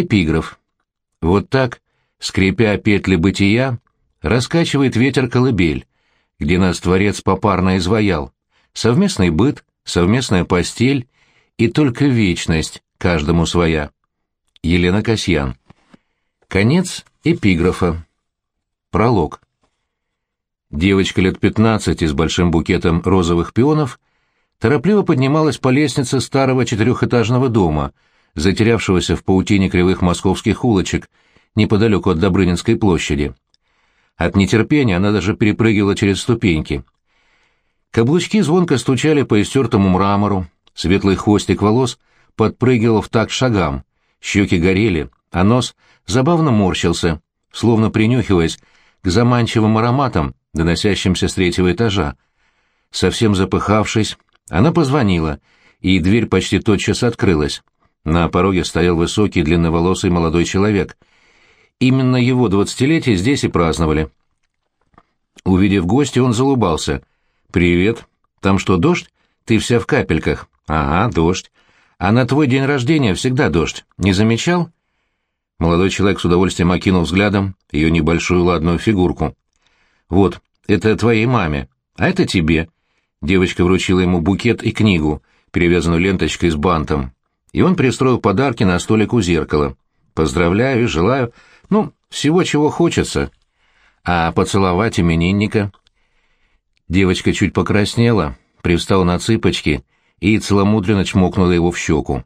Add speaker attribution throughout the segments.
Speaker 1: Эпиграф. Вот так, скрипя петли бытия, раскачивает ветер колыбель, где нас Творец попарно изваял. Совместный быт, совместная постель и только вечность, каждому своя. Елена Касьян. Конец эпиграфа. Пролог. Девочка лет пятнадцати с большим букетом розовых пионов торопливо поднималась по лестнице старого четырехэтажного дома, затерявшегося в паутине кривых московских улочек, неподалеку от Добрынинской площади. От нетерпения она даже перепрыгивала через ступеньки. Каблучки звонко стучали по истертому мрамору, светлый хвостик волос подпрыгивал в такт шагам, щеки горели, а нос забавно морщился, словно принюхиваясь к заманчивым ароматам, доносящимся с третьего этажа. Совсем запыхавшись, она позвонила, и дверь почти тотчас открылась. На пороге стоял высокий длинноволосый молодой человек. Именно его двадцатилетие здесь и праздновали. Увидев гостя, он залыбался. «Привет. Там что, дождь? Ты вся в капельках». «Ага, дождь. А на твой день рождения всегда дождь. Не замечал?» Молодой человек с удовольствием окинул взглядом ее небольшую ладную фигурку. «Вот, это твоей маме, а это тебе». Девочка вручила ему букет и книгу, перевязанную ленточкой с бантом. И он пристроил подарки на столик у зеркала. «Поздравляю и желаю, ну, всего, чего хочется. А поцеловать именинника?» Девочка чуть покраснела, привстала на цыпочки и целомудренно чмокнула его в щеку.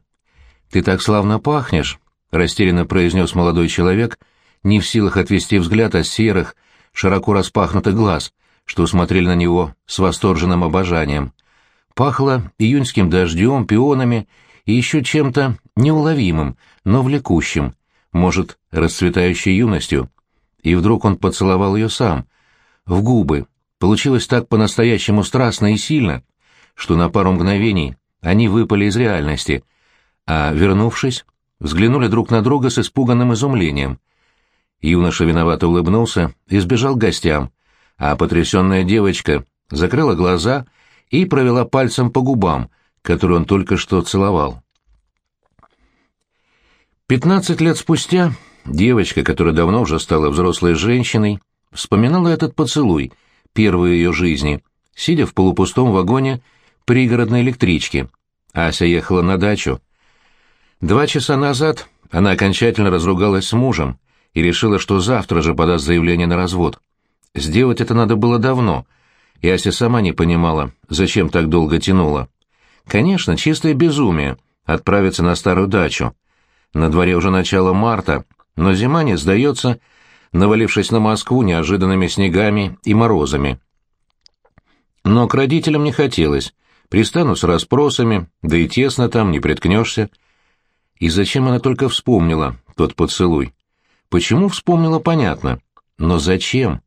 Speaker 1: «Ты так славно пахнешь», — растерянно произнес молодой человек, не в силах отвести взгляд от серых, широко распахнутых глаз, что смотрели на него с восторженным обожанием. Пахло июньским дождем, пионами и еще чем-то неуловимым, но влекущим, может, расцветающей юностью. И вдруг он поцеловал ее сам, в губы. Получилось так по-настоящему страстно и сильно, что на пару мгновений они выпали из реальности, а, вернувшись, взглянули друг на друга с испуганным изумлением. Юноша виновато улыбнулся и сбежал к гостям, а потрясенная девочка закрыла глаза и провела пальцем по губам, которые он только что целовал. Пятнадцать лет спустя девочка, которая давно уже стала взрослой женщиной, вспоминала этот поцелуй, первый ее жизни, сидя в полупустом вагоне пригородной электрички. Ася ехала на дачу. Два часа назад она окончательно разругалась с мужем и решила, что завтра же подаст заявление на развод. Сделать это надо было давно, и Ася сама не понимала, зачем так долго тянула. Конечно, чистое безумие — отправиться на старую дачу. На дворе уже начало марта, но зима не сдается, навалившись на Москву неожиданными снегами и морозами. Но к родителям не хотелось. Пристану с расспросами, да и тесно там, не приткнешься. И зачем она только вспомнила тот поцелуй? Почему вспомнила, понятно. Но зачем?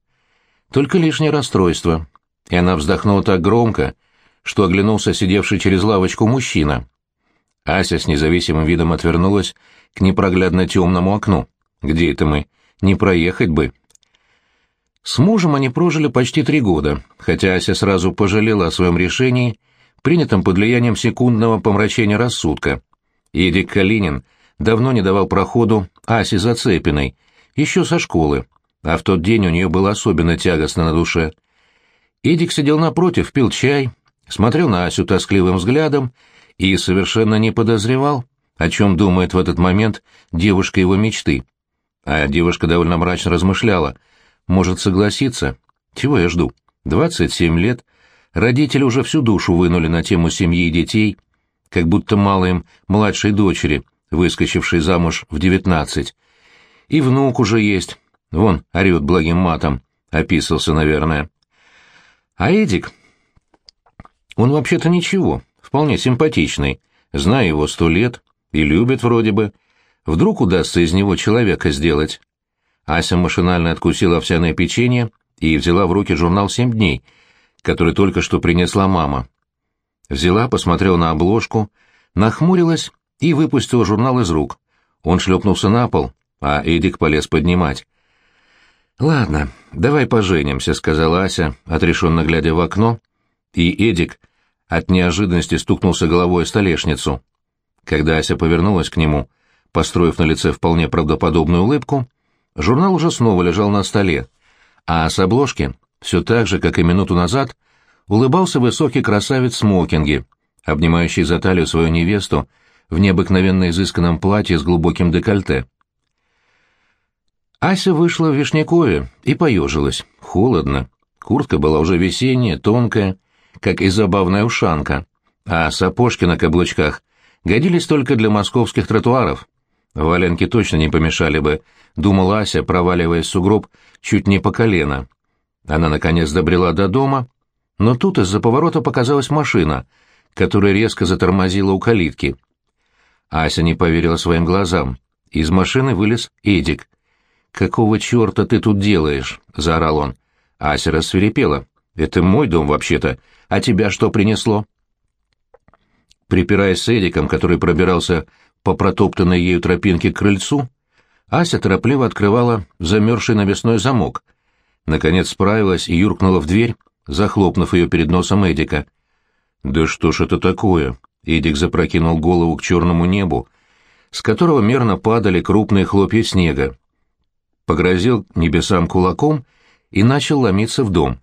Speaker 1: Только лишнее расстройство. И она вздохнула так громко, что оглянулся сидевший через лавочку мужчина. Ася с независимым видом отвернулась к непроглядно темному окну. «Где это мы? Не проехать бы». С мужем они прожили почти три года, хотя Ася сразу пожалела о своем решении, принятом под влиянием секундного помрачения рассудка. Эдик Калинин давно не давал проходу Асе Зацепиной, еще со школы, а в тот день у нее было особенно тягостно на душе. Эдик сидел напротив, пил чай, смотрел на Асю тоскливым взглядом и совершенно не подозревал, о чем думает в этот момент девушка его мечты. А девушка довольно мрачно размышляла. Может согласиться? Чего я жду? Двадцать семь лет. Родители уже всю душу вынули на тему семьи и детей, как будто мало им младшей дочери, выскочившей замуж в девятнадцать. И внук уже есть. Вон, орет благим матом. Описался, наверное. А Эдик? Он вообще-то ничего, вполне симпатичный. Знаю его сто лет и любит вроде бы. Вдруг удастся из него человека сделать. Ася машинально откусила овсяное печенье и взяла в руки журнал «Семь дней», который только что принесла мама. Взяла, посмотрела на обложку, нахмурилась и выпустила журнал из рук. Он шлепнулся на пол, а Эдик полез поднимать. «Ладно, давай поженимся», — сказала Ася, отрешенно глядя в окно, и Эдик от неожиданности стукнулся головой о столешницу. Когда Ася повернулась к нему, построив на лице вполне правдоподобную улыбку, журнал уже снова лежал на столе, а с обложки, все так же, как и минуту назад, улыбался высокий красавец в смокинге, обнимающий за талию свою невесту в необыкновенно изысканном платье с глубоким декольте. Ася вышла в Вишнякове и поежилась. Холодно. Куртка была уже весенняя, тонкая, как и забавная ушанка, а сапожки на каблучках годились только для московских тротуаров. Валенки точно не помешали бы, думала Ася, проваливаясь в сугроб чуть не по колено. Она, наконец, добрела до дома, но тут из-за поворота показалась машина, которая резко затормозила у калитки. Ася не поверила своим глазам. Из машины вылез Эдик. «Какого черта ты тут делаешь?» — заорал он. Ася рассверепела. «Это мой дом, вообще-то. А тебя что принесло?» Припираясь с Эдиком, который пробирался по протоптанной ею тропинке к крыльцу, Ася торопливо открывала замерзший навесной замок. Наконец справилась и юркнула в дверь, захлопнув ее перед носом Эдика. «Да что ж это такое?» Эдик запрокинул голову к черному небу, с которого мерно падали крупные хлопья снега. Погрозил небесам кулаком и начал ломиться в дом.